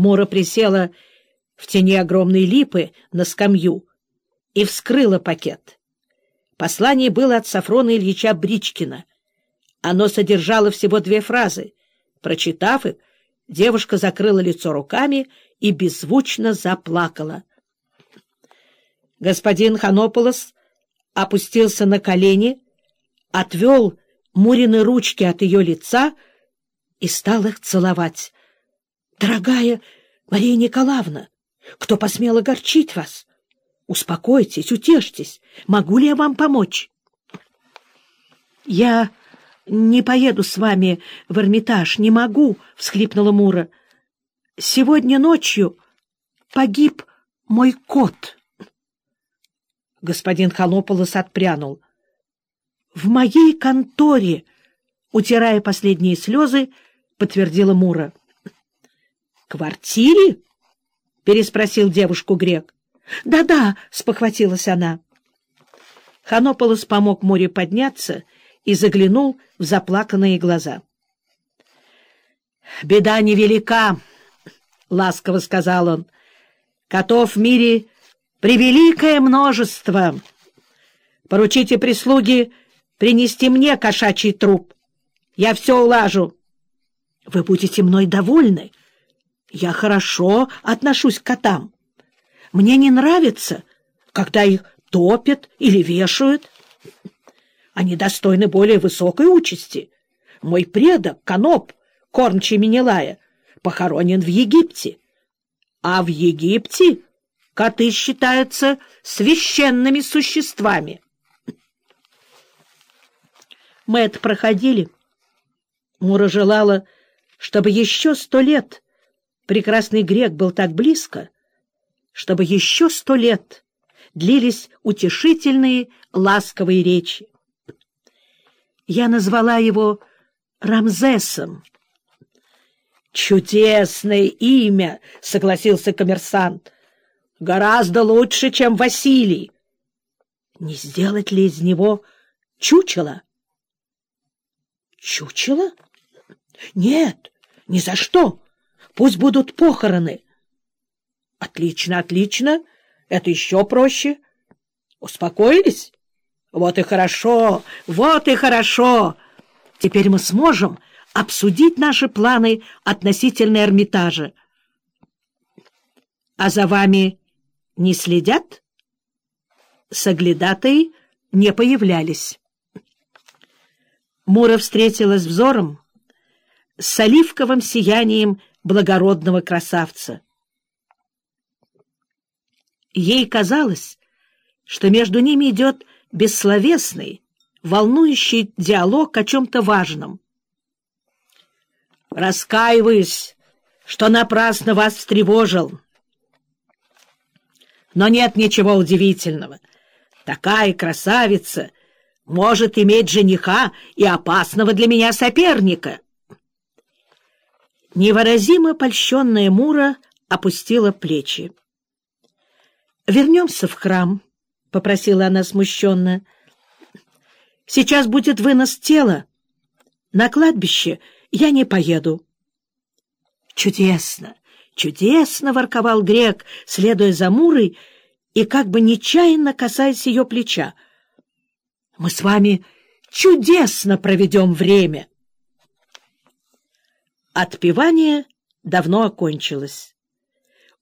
Мора присела в тени огромной липы на скамью и вскрыла пакет. Послание было от Сафрона Ильича Бричкина. Оно содержало всего две фразы. Прочитав их, девушка закрыла лицо руками и беззвучно заплакала. Господин Ханополос опустился на колени, отвел Мурины ручки от ее лица и стал их целовать. — Дорогая Мария Николаевна, кто посмел огорчить вас? Успокойтесь, утешьтесь. Могу ли я вам помочь? — Я не поеду с вами в Эрмитаж, не могу, — всхлипнула Мура. — Сегодня ночью погиб мой кот. Господин Холополос отпрянул. — В моей конторе, — утирая последние слезы, подтвердила Мура. — Квартире? — переспросил девушку грек. «Да — Да-да, — спохватилась она. Ханополос помог Муре подняться и заглянул в заплаканные глаза. — Беда невелика, — ласково сказал он. — Котов в мире превеликое множество. Поручите прислуге принести мне кошачий труп. Я все улажу. Вы будете мной довольны. Я хорошо отношусь к котам. Мне не нравится, когда их топят или вешают. Они достойны более высокой участи. Мой предок, Каноп, кормчий Менелая, похоронен в Египте. А в Египте коты считаются священными существами. Мы это проходили. Мура желала, чтобы еще сто лет прекрасный грек был так близко, чтобы еще сто лет длились утешительные ласковые речи. Я назвала его Рамзесом. «Чудесное имя!» — согласился коммерсант. «Гораздо лучше, чем Василий. Не сделать ли из него чучело?» «Чучело? Нет, ни за что. Пусть будут похороны». «Отлично, отлично. Это еще проще. Успокоились?» Вот и хорошо, вот и хорошо. Теперь мы сможем обсудить наши планы относительно Эрмитажа. А за вами не следят? Соглядатые не появлялись. Мура встретилась взором с оливковым сиянием благородного красавца. Ей казалось, что между ними идет бессловесный, волнующий диалог о чем-то важном. «Раскаиваюсь, что напрасно вас встревожил. Но нет ничего удивительного. Такая красавица может иметь жениха и опасного для меня соперника». Невыразимо польщенная Мура опустила плечи. «Вернемся в храм», — попросила она смущенно. — Сейчас будет вынос тела. На кладбище я не поеду. — Чудесно, чудесно! — ворковал грек, следуя за Мурой и как бы нечаянно касаясь ее плеча. — Мы с вами чудесно проведем время! Отпевание давно окончилось.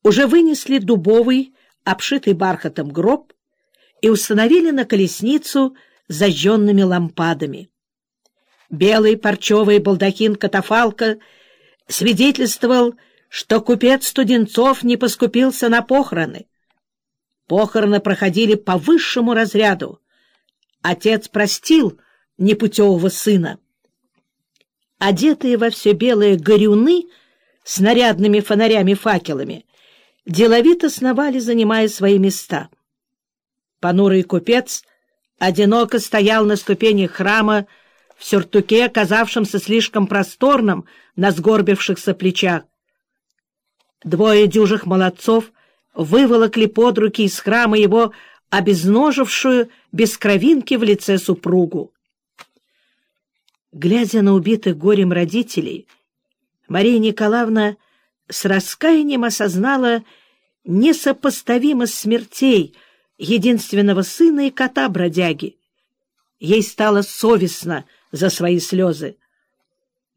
Уже вынесли дубовый, обшитый бархатом гроб, и установили на колесницу зажженными лампадами. Белый парчевый балдахин катафалка свидетельствовал, что купец Студенцов не поскупился на похороны. Похороны проходили по высшему разряду. Отец простил непутевого сына. Одетые во все белые горюны с нарядными фонарями-факелами деловито сновали, занимая свои места — Понурый купец одиноко стоял на ступенях храма в сюртуке, оказавшемся слишком просторным на сгорбившихся плечах. Двое дюжих молодцов выволокли под руки из храма его обезножившую без кровинки в лице супругу. Глядя на убитых горем родителей, Мария Николаевна с раскаянием осознала несопоставимость смертей единственного сына и кота-бродяги. Ей стало совестно за свои слезы.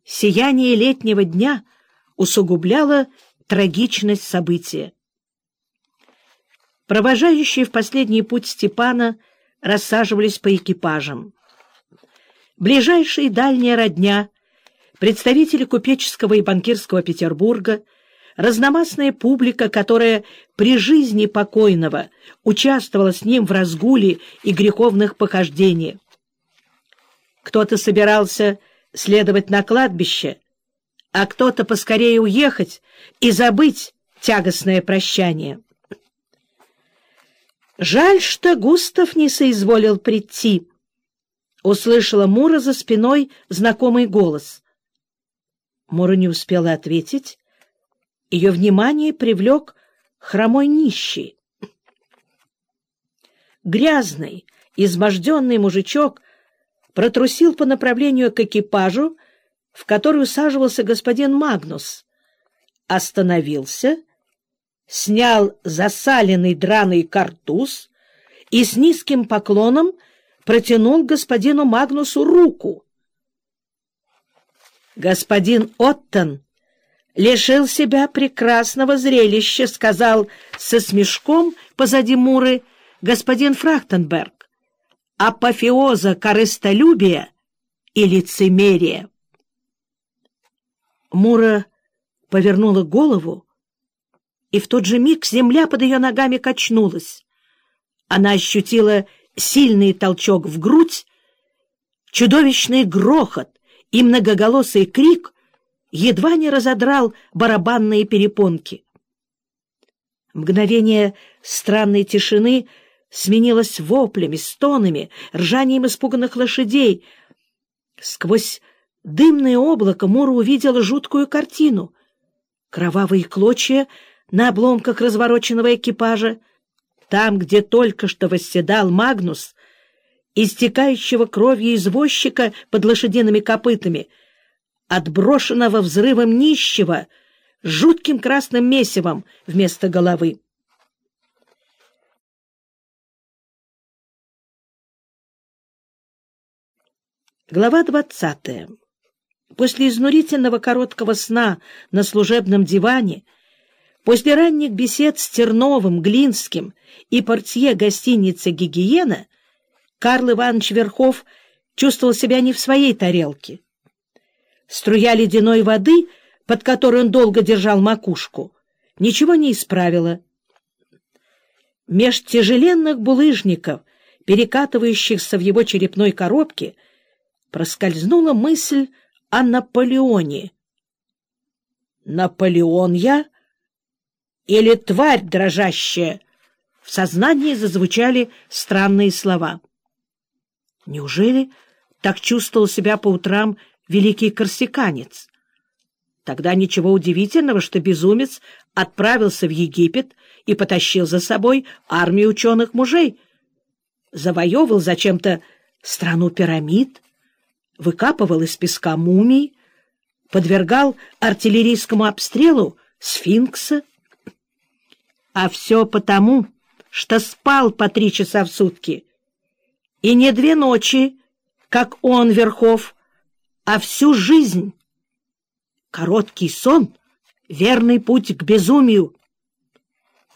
Сияние летнего дня усугубляло трагичность события. Провожающие в последний путь Степана рассаживались по экипажам. Ближайшая и дальняя родня, представители купеческого и банкирского Петербурга, разномастная публика, которая при жизни покойного участвовала с ним в разгуле и греховных похождениях. Кто-то собирался следовать на кладбище, а кто-то поскорее уехать и забыть тягостное прощание. «Жаль, что Густав не соизволил прийти», — услышала Мура за спиной знакомый голос. Мура не успела ответить. Ее внимание привлек хромой нищий. Грязный, изможденный мужичок протрусил по направлению к экипажу, в который усаживался господин Магнус, остановился, снял засаленный драный картуз и с низким поклоном протянул господину Магнусу руку. Господин Оттон лишил себя прекрасного зрелища, сказал со смешком позади Муры господин Фрахтенберг, апофеоза корыстолюбия и лицемерия. Мура повернула голову, и в тот же миг земля под ее ногами качнулась. Она ощутила сильный толчок в грудь, чудовищный грохот и многоголосый крик едва не разодрал барабанные перепонки. Мгновение странной тишины сменилось воплями, стонами, ржанием испуганных лошадей. Сквозь дымное облако Мура увидела жуткую картину. Кровавые клочья на обломках развороченного экипажа, там, где только что восседал Магнус, истекающего кровью извозчика под лошадиными копытами, отброшенного взрывом нищего, жутким красным месивом вместо головы. Глава двадцатая. После изнурительного короткого сна на служебном диване, после ранних бесед с Терновым, Глинским и портье гостиницы «Гигиена», Карл Иванович Верхов чувствовал себя не в своей тарелке. Струя ледяной воды, под которой он долго держал макушку, ничего не исправила. Меж тяжеленных булыжников, перекатывающихся в его черепной коробке, проскользнула мысль о Наполеоне. «Наполеон я? Или тварь дрожащая?» В сознании зазвучали странные слова. Неужели так чувствовал себя по утрам великий корсиканец? Тогда ничего удивительного, что безумец отправился в Египет и потащил за собой армию ученых мужей. Завоевывал зачем-то страну пирамид, выкапывал из песка мумий, подвергал артиллерийскому обстрелу сфинкса. А все потому, что спал по три часа в сутки. И не две ночи, как он, Верхов, а всю жизнь. Короткий сон — верный путь к безумию.